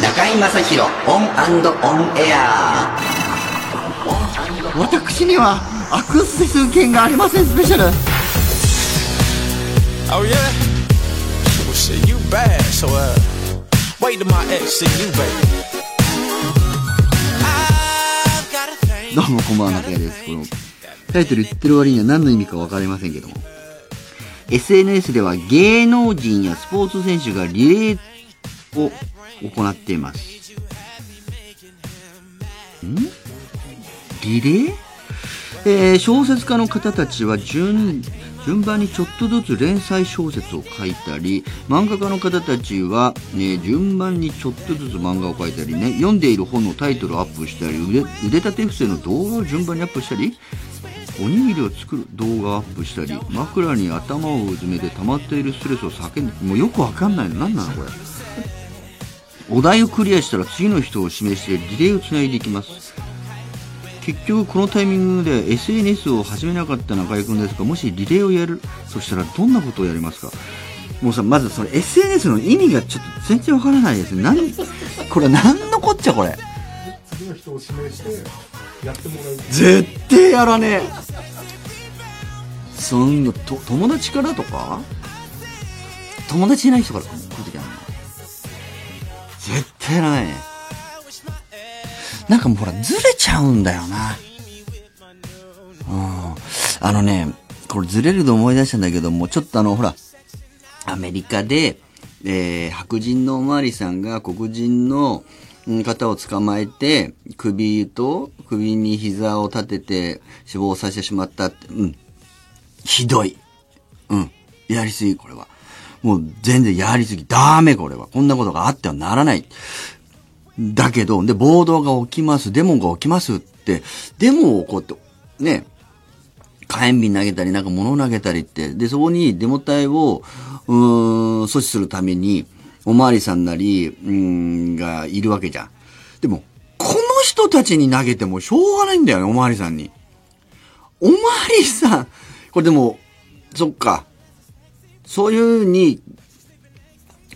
中居正広 ON & ON AIR 私にはアクセス権がありませんスペシャル Oh yeah? Well shit, you bad, so uh wait till my ex see you, baby. どうもこんばんは中居ですこのタイトル言ってる割には何の意味か分かりませんけども。SNS では芸能人やスポーツ選手がリレーを行っています。ん？リレー？えー小説家の方たちは順順番にちょっとずつ連載小説を書いたり漫画家の方たちは、ね、順番にちょっとずつ漫画を書いたりね。読んでいる本のタイトルをアップしたり腕腕立て伏せの動画を順番にアップしたり。おにぎりを作る動画をアップしたり枕に頭をうずめて溜まっているストレスを叫んでもうよくわかんないの。何なのこれ。お題をクリアしたら次の人を指名してリレーをつないでいきます。結局このタイミングで SNS を始めなかった中居君ですがもしリレーをやるとしたらどんなことをやりますか？もうさまずその SNS の意味がちょっと全然わからないです何？これ何のこっちゃこれ？次の人を指名してやってもらう。絶対やらねえ。そんなと友達からとか？友達いない人からこういう時あるの。絶対やらないね。なんかもうほらずれちゃうんだよな。うん。あのねこれずれると思い出したんだけどもちょっとあのほらアメリカで、えー白人のおまわりさんが黒人の方を捕まえて、首と首に膝を立てて死亡させてしまったって。うん。ひどい。うん。やりすぎ、これは。もう全然やりすぎ。ダメ、これは。こんなことがあってはならない。だけど、で、暴動が起きます。デモが起きますって、デモを起こって、ね、火炎瓶投げたり、なんか物投げたりって、で、そこにデモ隊を、うーん、阻止するために、おまわりさんなり、うん、がいるわけじゃん。でも、この人たちに投げてもしょうがないんだよね、おまわりさんに。おまわりさん、これでも、そっか。そういうふうに、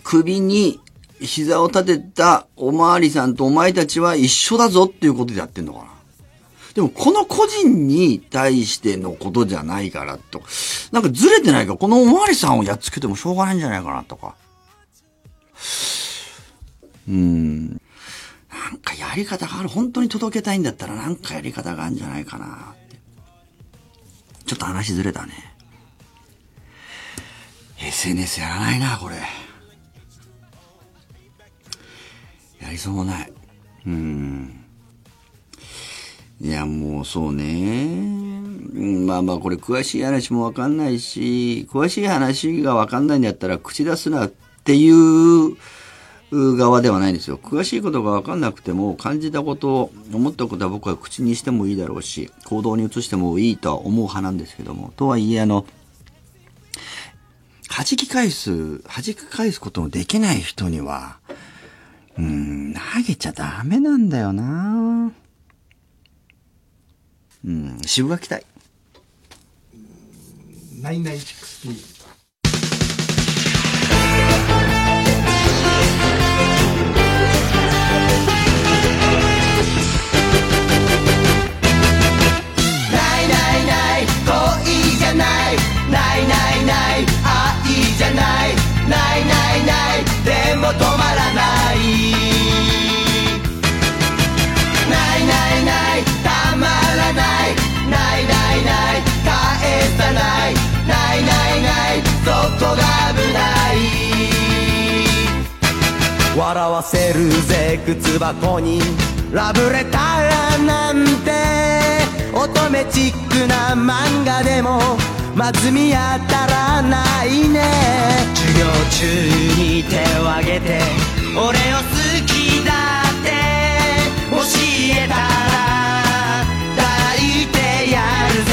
首に膝を立てたおまわりさんとお前たちは一緒だぞっていうことでやってんのかな。でも、この個人に対してのことじゃないからと。なんかずれてないか、このおまわりさんをやっつけてもしょうがないんじゃないかなとか。うん。なんかやり方がある。本当に届けたいんだったらなんかやり方があるんじゃないかなって。ちょっと話ずれたね。SNS やらないな、これ。やりそうもない。うん。いや、もうそうね。まあまあ、これ詳しい話もわかんないし、詳しい話がわかんないんだったら口出すなっっていう側ではないんですよ。詳しいことがわかんなくても、感じたことを、思ったことは僕は口にしてもいいだろうし、行動に移してもいいとは思う派なんですけども、とはいえ、あの、弾き返す、弾き返すことのできない人には、うん、投げちゃダメなんだよなうん、渋がきたい。ナイナイ sixteen 恋じゃない。ないないない。愛じゃない。ないないない。でも止まらない。ないないない。たまらない。ないないない。返さない。ないないない。そこが危ない。笑わせるぜ。靴箱にラブレターなんて。乙女チックな漫画でもまず見当たらないね。授業中に手を挙げて俺を好きだって教えたら抱いてやるぜ。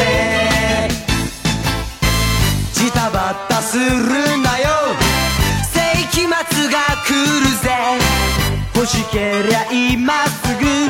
ジタバタするなよ。世紀末が来るぜ。欲しけりゃ今すぐ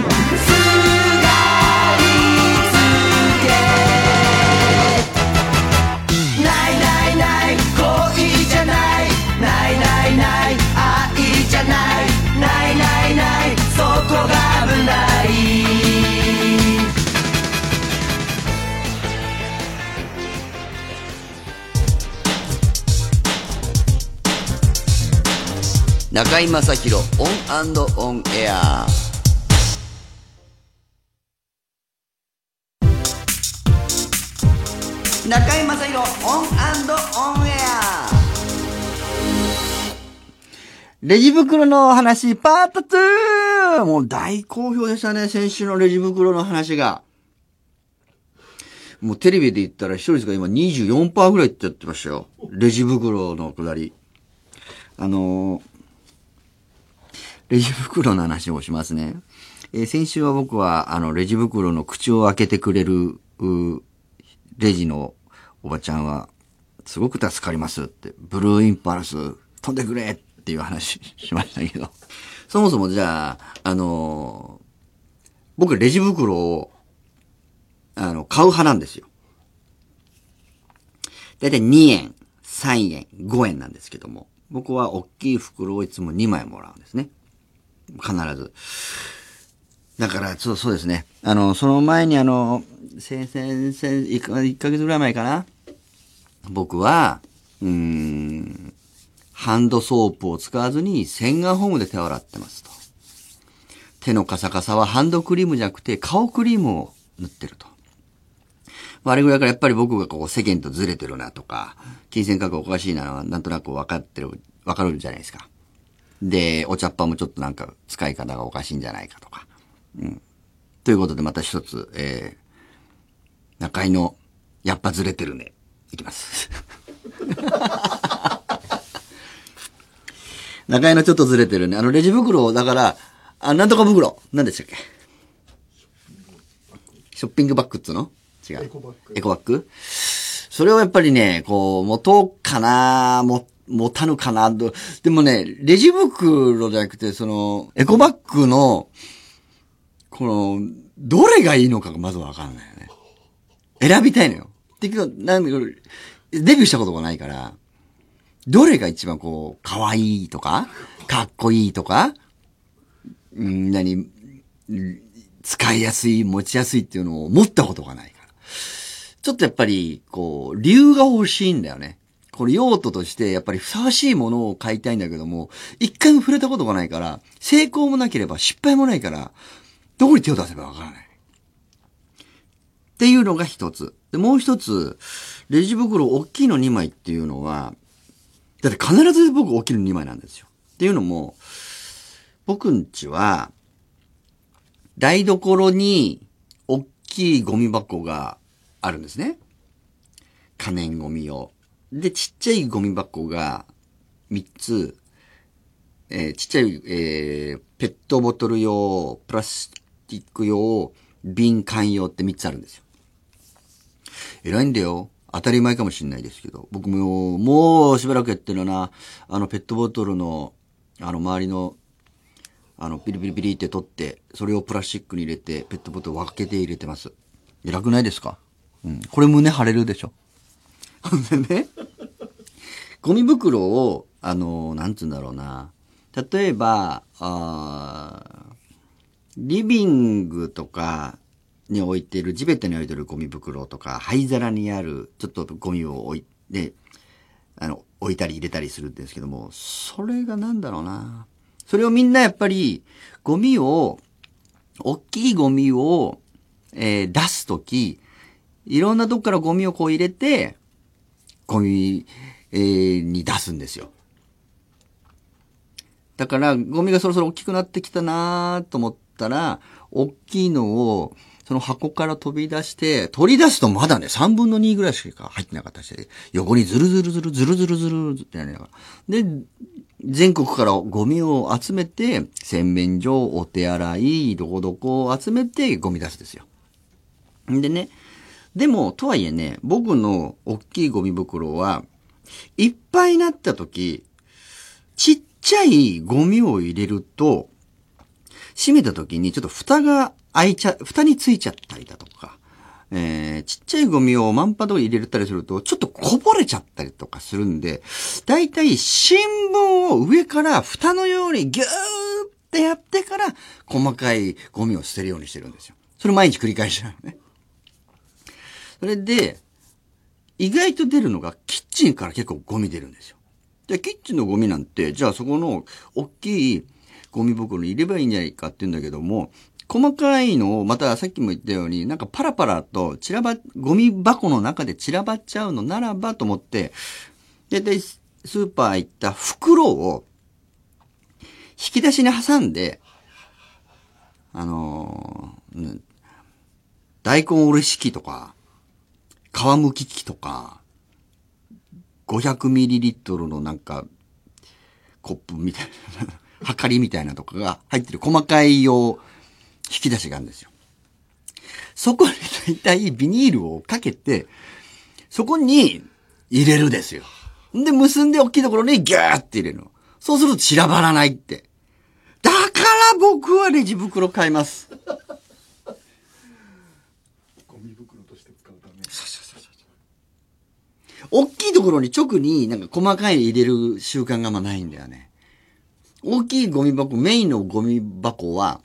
中居正広 ON AND ON AIR 中居正広 ON AND ON AIR レジ袋の話パート 2! もう大好評でしたね、先週のレジ袋の話が。もうテレビで言ったら視聴率が今24%ぐらいってやってましたよ。レジ袋のくだり。あのーレジ袋の話をしますね。えー先週は僕は、あの、レジ袋の口を開けてくれる、レジのおばちゃんは、すごく助かりますって、ブルーインパルス飛んでくれっていう話しましたけど。そもそもじゃあ、あのー僕レジ袋を、あの、買う派なんですよ。だいたい2円、3円、5円なんですけども、僕は大きい袋をいつも2枚もらうんですね。必ず。だから、そう、そうですね。あの、その前にあの、先々、先1か1ヶ月ぐらい前かな。僕は、うん、ハンドソープを使わずに洗顔ホームで手を洗ってますと。手のカサカサはハンドクリームじゃなくて顔クリームを塗ってると。あれぐらいからやっぱり僕がこう世間とずれてるなとか、金銭価格おかしいななんとなく分かってる、分かるじゃないですか。で、お茶っ葉もちょっとなんか使い方がおかしいんじゃないかとか。うん。ということでまた一つ、えー、中井の、やっぱずれてるね。いきます。中井のちょっとずれてるね。あの、レジ袋を、だから、あ、なんとか袋。何でしたっけ？ショッピングバッグっつうの？違う。エコバッグエコバッグそれをやっぱりね、こう、持とうかな、も、持たぬかな、どでもね、レジ袋じゃなくて、その、エコバッグの、この、どれがいいのかがまずわかんないよね。選びたいのよ。ってか、なんで、デビューしたことがないから、どれが一番こう、可愛いとか、かっこいいとか、ん、何、使いやすい、持ちやすいっていうのを持ったことがないから。ちょっとやっぱり、こう、理由が欲しいんだよね。これ用途として、やっぱりふさわしいものを買いたいんだけども、一回も触れたことがないから、成功もなければ失敗もないから、どこに手を出せばわからない。っていうのが一つ。で、もう一つ、レジ袋大きいの2枚っていうのは、だって必ず僕大きいの2枚なんですよ。っていうのも、僕んちは、台所に大きいゴミ箱があるんですね。可燃ゴミ用。で、ちっちゃいゴミ箱が3つ、えーちっちゃい、えーペットボトル用、プラスチック用、瓶缶用って3つあるんですよ。偉いんだよ。当たり前かもしれないですけど。僕も、もうしばらくやってるな。あの、ペットボトルの、あの、周りの、あの、ピリピリピリって取って、それをプラスチックに入れて、ペットボトル分けて入れてます。偉くないですか？うん。これ胸張れるでしょ？でね、ゴミ袋を、あの、なんつうんだろうな。例えば、あリビングとかに置いてる、地べたに置いてるゴミ袋とか、灰皿にある、ちょっとゴミを置いて、あの、置いたり入れたりするんですけども、それがなんだろうな。それをみんなやっぱり、ゴミを、大きいゴミを、えー出すとき、いろんなとこからゴミをこう入れて、ゴミ、えーに出すんですよ。だから、ゴミがそろそろ大きくなってきたなと思ったら、大きいのを、その箱から飛び出して、取り出すとまだね、3分の2ぐらいしか入ってなかったし、横にズルズルズル、ズルズルズルってやりながら。で、全国からゴミを集めて、洗面所、お手洗い、どこどこを集めてゴミ出すですよ。んでね、でも、とはいえね、僕の大きいゴミ袋は、いっぱいなった時、ちっちゃいゴミを入れると、閉めた時にちょっと蓋が開いちゃ、蓋についちゃったりだとか、えー、ちっちゃいゴミを満波と入れたりすると、ちょっとこぼれちゃったりとかするんで、だいたい新聞を上から蓋のようにギューってやってから、細かいゴミを捨てるようにしてるんですよ。それ毎日繰り返しなのね。それで、意外と出るのが、キッチンから結構ゴミ出るんですよ。で、キッチンのゴミなんて、じゃあそこの大きいゴミ袋に入ればいいんじゃないかって言うんだけども、細かいのを、またさっきも言ったように、なんかパラパラと散らば、ゴミ箱の中で散らばっちゃうのならばと思って、だいたいスーパー行った袋を、引き出しに挟んで、あのー大根おろし器とか、皮むき器とか、500ml のなんか、コップみたいな、はかりみたいなとかが入ってる細かい用引き出しがあるんですよ。そこに大体ビニールをかけて、そこに入れるですよ。で、結んで大きいところにギューって入れるの。そうすると散らばらないって。だから僕はレジ袋買います。ゴミ袋として使うため大きいところに直になんか細かい入れる習慣がまあないんだよね。大きいゴミ箱、メインのゴミ箱は、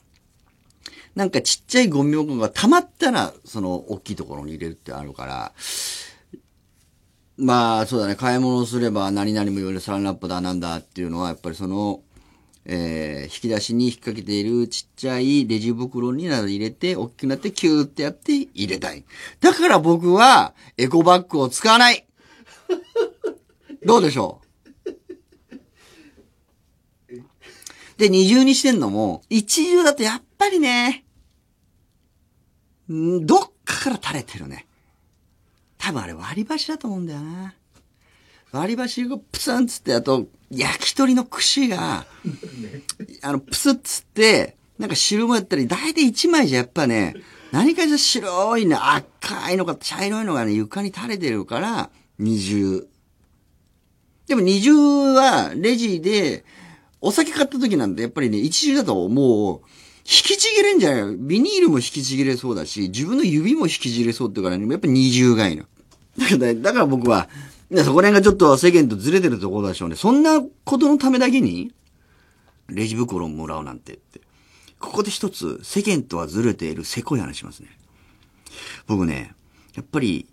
なんかちっちゃいゴミ箱が溜まったら、その大きいところに入れるってあるから、まあ、そうだね、買い物すれば何々も言われるサランラップだなんだっていうのは、やっぱりその、えー引き出しに引っ掛けているちっちゃいレジ袋になど入れて、大きくなってキューってやって入れたい。だから僕はエコバッグを使わない どうでしょう？で、二重にしてんのも、一重だとやっぱりね、んどっかから垂れてるね。多分あれ割り箸だと思うんだよな。割り箸がプスンつって、あと、焼き鳥の串が、あの、プスッつって、なんか汁もやったり、大体一枚じゃやっぱね、何かしら白いね、赤いのか茶色いのがね、床に垂れてるから、二重。でも二重は、レジで、お酒買った時なんて、やっぱりね、一重だともう、引きちぎれんじゃないビニールも引きちぎれそうだし、自分の指も引きちぎれそうっていうからね、やっぱり二重がいいの。だから、だから僕は、そこら辺がちょっと世間とずれてるところでしょうね。そんなことのためだけに、レジ袋をもらうなんてって。ここで一つ、世間とはずれているせこい話しますね。僕ね、やっぱり、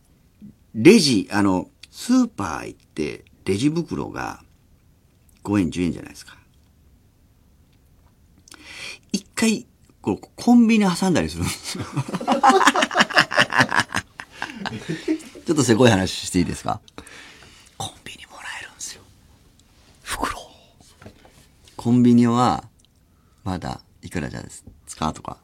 レジ、あの、スーパー行って、レジ袋が5円、10円じゃないですか。一回、こう、コンビニ挟んだりするんですよ。ちょっとせこい話していいですか？コンビニもらえるんですよ。袋。コンビニは、まだ、いくらじゃですかとか、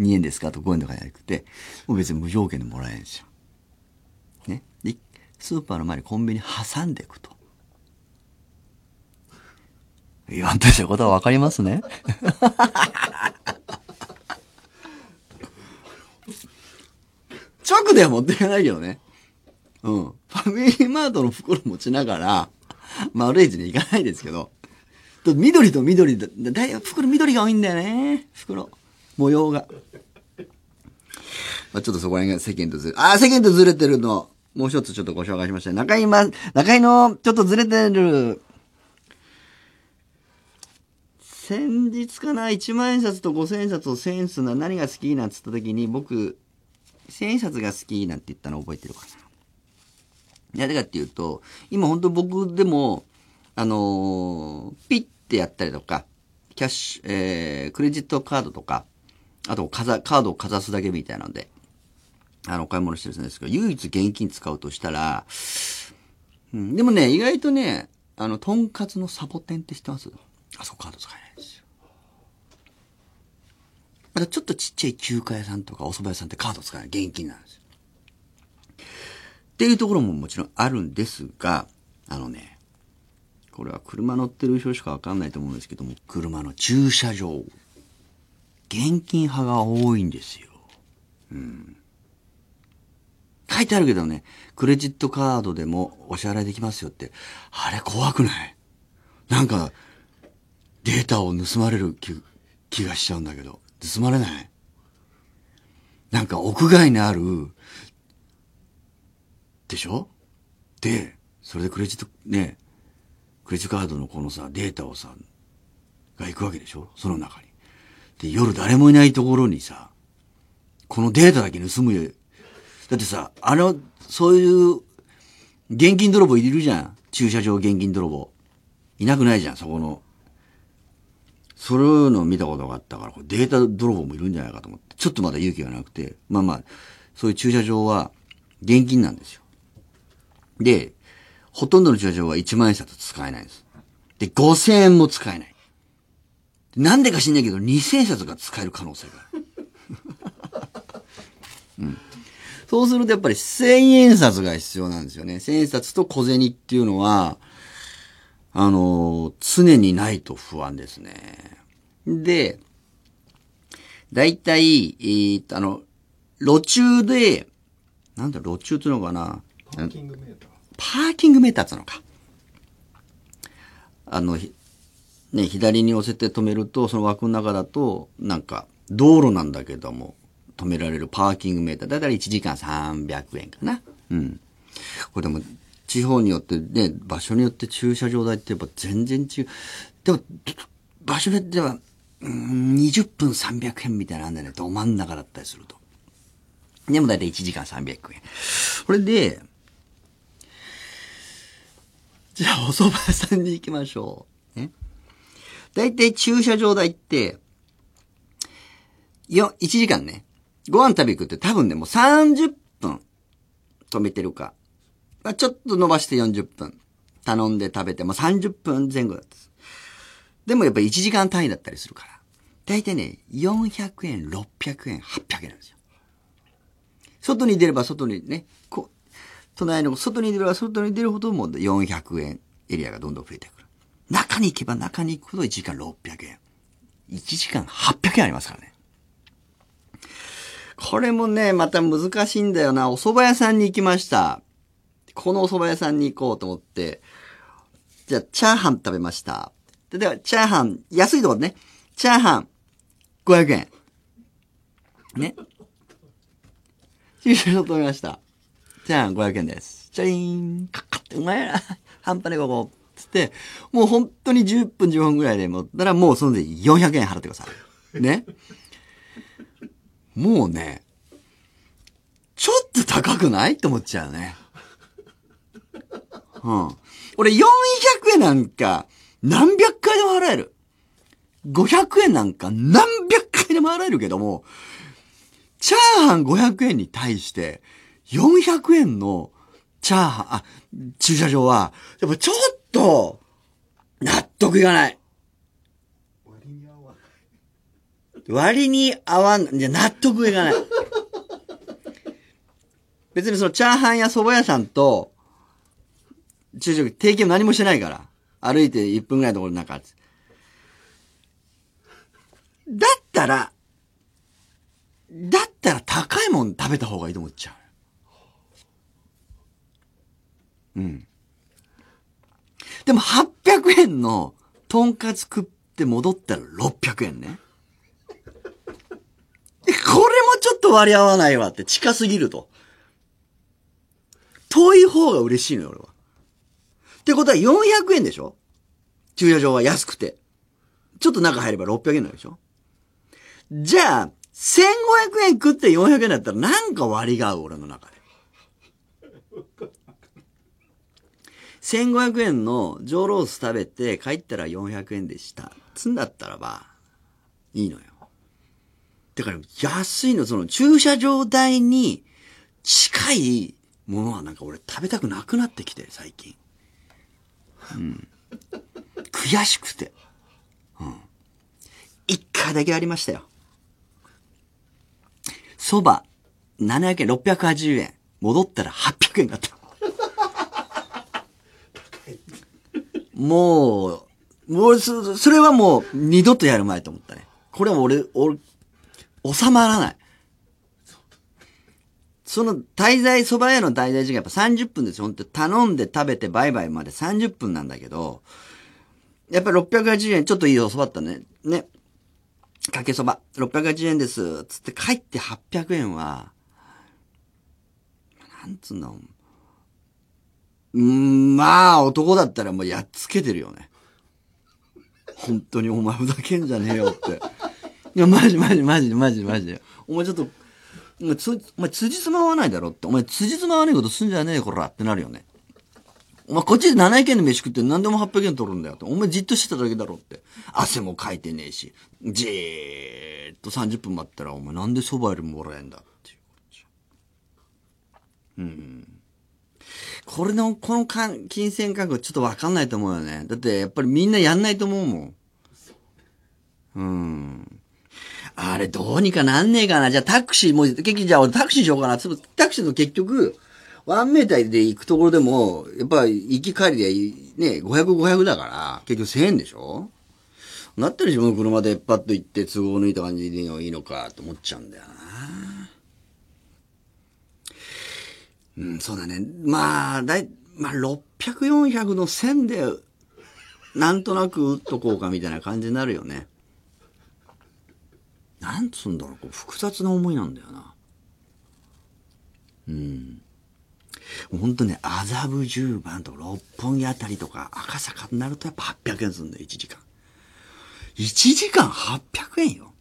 2円ですかと5円とかじゃなくて、もう別に無条件でもらえるんですよ。スーパーの前にコンビニ挟んでいくと。言わんとしたことはわかりますね。直では持っていかないけどね。うん。ファミリーマートの袋持ちながら、まあ、レイジに行かないですけど、と緑と緑だ、だい袋緑が多いんだよね。袋。模様が。まあ、ちょっとそこら辺が世間とずれ、あー、世間とずれてるの、もう一つちょっとご紹介しました。中井ま、中井のちょっとずれてる、先日かな、1万円札と5000円札と1000円札の何が好きなんつった時に、僕、1000円札が好きなんて言ったの覚えてるかな。なぜかっていうと、今本当僕でも、あのーピッてやったりとか、キャッシュ、えー、クレジットカードとか、あとかざ、カードをかざすだけみたいなので、あの、お買い物してるんですけど、唯一現金使うとしたら、うん、でもね、意外とね、あの、とんかつのサボテンって知ってます？あそこカード使えないんですよ。またちょっとちっちゃい中華屋さんとかお蕎麦屋さんってカード使えない。現金なんですよ。っていうところももちろんあるんですが、あのね、これは車乗ってる人しかわかんないと思うんですけども、車の駐車場。現金派が多いんですよ。うん。書いてあるけどね、クレジットカードでもお支払いできますよって。あれ怖くない？なんか、データを盗まれる気気がしちゃうんだけど。盗まれない？なんか屋外にある、でしょ？で、それでクレジット、ね、クレジットカードのこのさ、データをさ、が行くわけでしょ？その中に。で、夜誰もいないところにさ、このデータだけ盗む。だってさ、あの、そういう、現金泥棒いるじゃん。駐車場現金泥棒。いなくないじゃん、そこの。そういうの見たことがあったから、これデータ泥棒もいるんじゃないかと思って、ちょっとまだ勇気がなくて、まあまあ、そういう駐車場は現金なんですよ。で、ほとんどの駐車場は1万円札使えないんです。で、5000円も使えない。なんでか知んないけど、2000円札が使える可能性がある。うん。そうするとやっぱり1000円札が必要なんですよね。1000円札と小銭っていうのは、あの、常にないと不安ですね。で、だいたい、えーっと、あの、路中で、なんだ、路中っていうのかなパーキングメーターパーキングメーターってのか。あの、ひね、左に押せて止めると、その枠の中だと、なんか、道路なんだけども、止められるパーキングメーター。だいたい1時間300円かな。うん。これでも、地方によってね、場所によって駐車場代ってやっぱ全然違う。でも、場所によっては、うん、20分300円みたいなんだね。ど真ん中だったりすると。でもだいたい1時間300円。これで、じゃあ、お蕎麦屋さんに行きましょう。ね。だいたい駐車場代って、よ、1時間ね。ご飯食べ行くって多分ね、もう30分止めてるか。まあ、ちょっと伸ばして40分。頼んで食べても30分前後だったです。でもやっぱ1時間単位だったりするから。だいたいね、400円、600円、800円なんですよ。外に出れば外にね、こう、隣の外に出れば外に出るほどもう400円エリアがどんどん増えてくる。中に行けば中に行くほど1時間600円。1時間800円ありますからね。これもね、また難しいんだよな。お蕎麦屋さんに行きました。このお蕎麦屋さんに行こうと思って、じゃあ、チャーハン食べました。ででは、チャーハン、安いところね。チャーハン、500円。ね。駐車場止めました。チャーハン500円です。チャリーン、カッカってうまいな。半端ねここ。つって、もう本当に10分15分ぐらいでもったらもうそので400円払ってください。ね。もうね、ちょっと高くない？って思っちゃうね。うん。俺400円なんか何百回でも払える。500円なんか何百回でも払えるけども、チャーハン500円に対して、400円のチャーハン、あ、駐車場は、やっぱちょっと、納得いかない。割に合わない割に合わん、じゃ納得いかない。別にそのチャーハンや蕎麦屋さんと、駐車場提携も何もしてないから。歩いて1分ぐらいのところなんかだったら、だったら高いもん食べた方がいいと思っちゃう。うん。でも800円のとんかつ食って戻ったら600円ね。これもちょっと割り合わないわって近すぎると。遠い方が嬉しいのよ、俺は。ってことは400円でしょ？駐車場は安くて。ちょっと中入れば600円なんでしょ？じゃあ、1500円食って400円だったらなんか割が合う、俺の中で。1500円の上ロース食べて帰ったら400円でした。つんだったらば、いいのよ。だから安いの、その駐車場代に近いものはなんか俺食べたくなくなってきて、最近。うん。悔しくて。うん。一回だけありましたよ。蕎麦、700円、680円。戻ったら800円だった。もう、もうそ、それはもう二度とやるまいと思ったね。これは俺、俺、収まらない。その滞在、蕎麦屋の滞在時間やっぱ30分ですよ。本当頼んで食べてバイバイまで30分なんだけど、やっぱり680円、ちょっといいお蕎麦だったね。ね。かけそば、680円です。つって帰って800円は、なんつうんだ、うん、まあ、男だったらもうやっつけてるよね。本当にお前ふざけんじゃねえよって。いや、マジマジマジマジマジで。お前ちょっと、お前つ、お前辻褄合わないだろって。お前辻褄合わねえことすんじゃねえよこらってなるよね。まあ、こっちで700円で飯食って何でも800円取るんだよと。お前じっとしてただけだろって。汗もかいてねえし。じーっと30分待ったら、お前なんで蕎麦よりももらえんだっていう。うん。これの、このかん金銭感覚ちょっとわかんないと思うよね。だってやっぱりみんなやんないと思うもん。うん。あれどうにかなんねえかな。じゃあタクシー、もう結局じゃあ俺タクシーしようかな。タクシーの結局、ワンメーターで行くところでも、やっぱり行き帰りでね、500、500だから、結局1000円でしょなったら自分の車でパッと行って都合抜いた感じでいいのかと思っちゃうんだよな。うん、そうだね。まあ、だい、まあ、600、400の1000で、なんとなく打っとこうかみたいな感じになるよね。なんつうんだろう、こう複雑な思いなんだよな。うん。本当ね、麻布十番と六本木あたりとか赤坂になるとやっぱ800円するんだよ、1時間。1時間800円よ。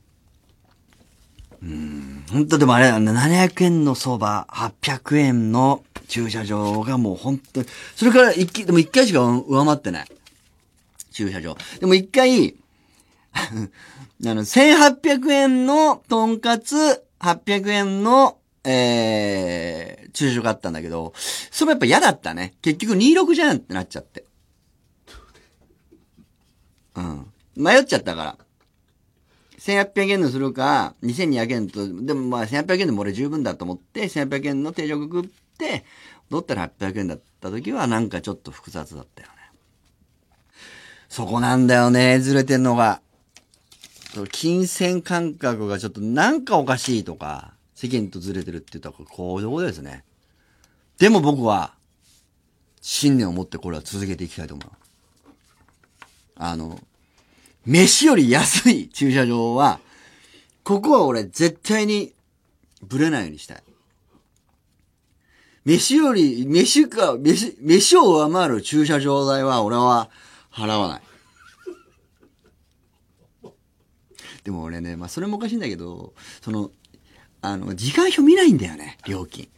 うん。本当でもあれ、700円の相場、800円の駐車場がもう本当に、それから一回、でも1回しか上回ってない。駐車場。でも1回、あの、1800円のとんかつ、800円の、えー、駐車場があったんだけど、それやっぱ嫌だったね。結局26じゃんってなっちゃって。うん。迷っちゃったから。1800円のするか、2200円と、でもまあ1800円でも俺十分だと思って、1800円の定食食って、戻ったら800円だった時はなんかちょっと複雑だったよね。そこなんだよね、ずれてんのが。金銭感覚がちょっとなんかおかしいとか、世間とずれてるって言ったらこういうことですね。でも僕は、信念を持ってこれは続けていきたいと思う。あの、飯より安い 駐車場は、ここは俺絶対にブレないようにしたい。飯より、飯か、飯、飯を上回る駐車場代は俺は払わない。でも俺ね、まあそれもおかしいんだけど、その、あの、時間表見ないんだよね、料金。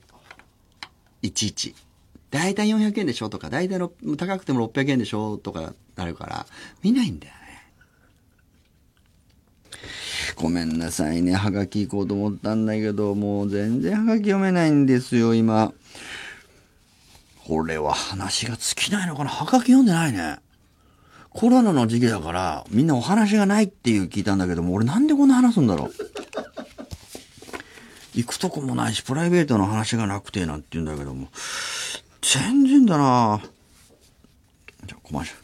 いちいち。だいたい400円でしょとか、だいたい高くても600円でしょとかなるから、見ないんだよね。ごめんなさいね。はがき行こうと思ったんだけど、もう全然はがき読めないんですよ、今。これは話が尽きないのかなはがき読んでないね。コロナの時期だから、みんなお話がないっていう聞いたんだけども、俺なんでこんな話すんだろう。行くとこもないし、プライベートの話がなくてなんて言うんだけども、全然だなじゃあ、コマーシャル。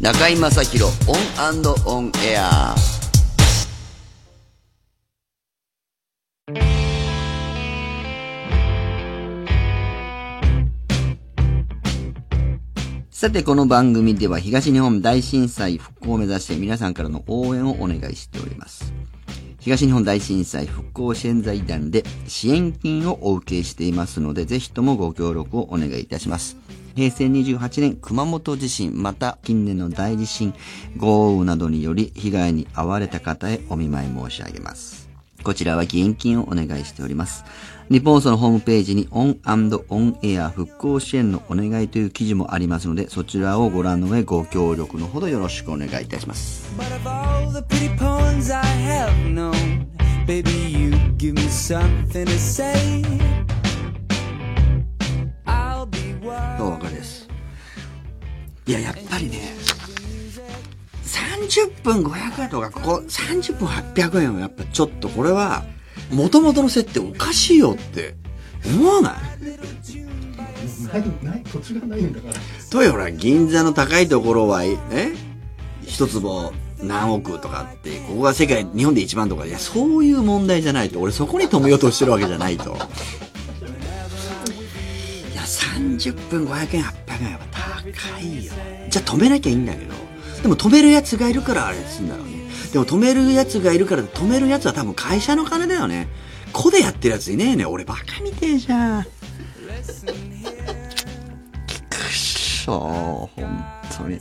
中居正広オンオンエアさて、この番組では東日本大震災復興を目指して皆さんからの応援をお願いしております。東日本大震災復興支援財団で支援金をお受けしていますので、ぜひともご協力をお願いいたします。平成28年熊本地震、また近年の大地震、豪雨などにより被害に遭われた方へお見舞い申し上げます。こちらは現金をお願いしております。ニッポン放送のホームページに ON AND ON AIR 復興支援のお願いという記事もありますので、そちらをご覧の上ご協力のほどよろしくお願いいたします。Baby, you give me something to say. I'll be どう wild. お別れです。いや、やっぱりね、30分500円とか、ここ30分800円はやっぱちょっとこれは、元々の設定おかしいよって思わない？ないない土地がないんだからとよほら、銀座の高いところは、え？一坪何億とかって、ここが世界、日本で一番とか、いや、そういう問題じゃないと。俺そこに止めようとしてるわけじゃないと。いや、30分500円、800円やっぱ高いよ。じゃあ止めなきゃいいんだけど。でも止めるやつがいるからあれすんだろうね。でも止めるやつがいるから、止めるやつは多分会社の金だよね。子でやってるやついねえね。俺バカみてえじゃん。くっしょー、本当に。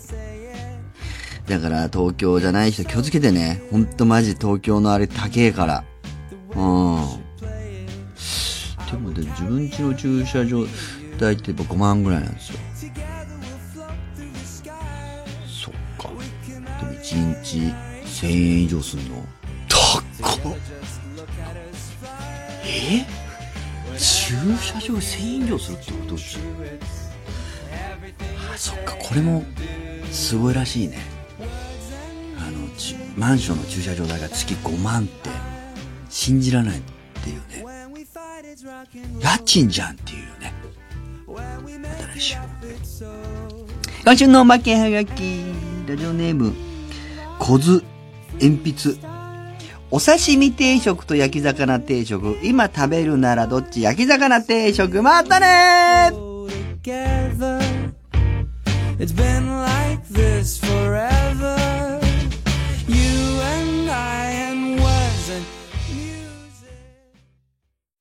だから東京じゃない人気をつけてね。ほんとマジ東京のあれ高えから。うん。ってちょっと待って、自分家の駐車場代ってやっぱ5万ぐらいなんですよ。そっか。でも1日千円以上すんの？高っえ？駐車場1000円以上するってこと？あ、そっか、これもすごいらしいね。あの、マンションの駐車場代が月5万って信じらないっていうね。家賃じゃんっていうよね。また来週。今週のおまけはがき、ラジオネーム、小津鉛筆。お刺身定食と焼き魚定食。今食べるならどっち？焼き魚定食。またねー It's been like this forever.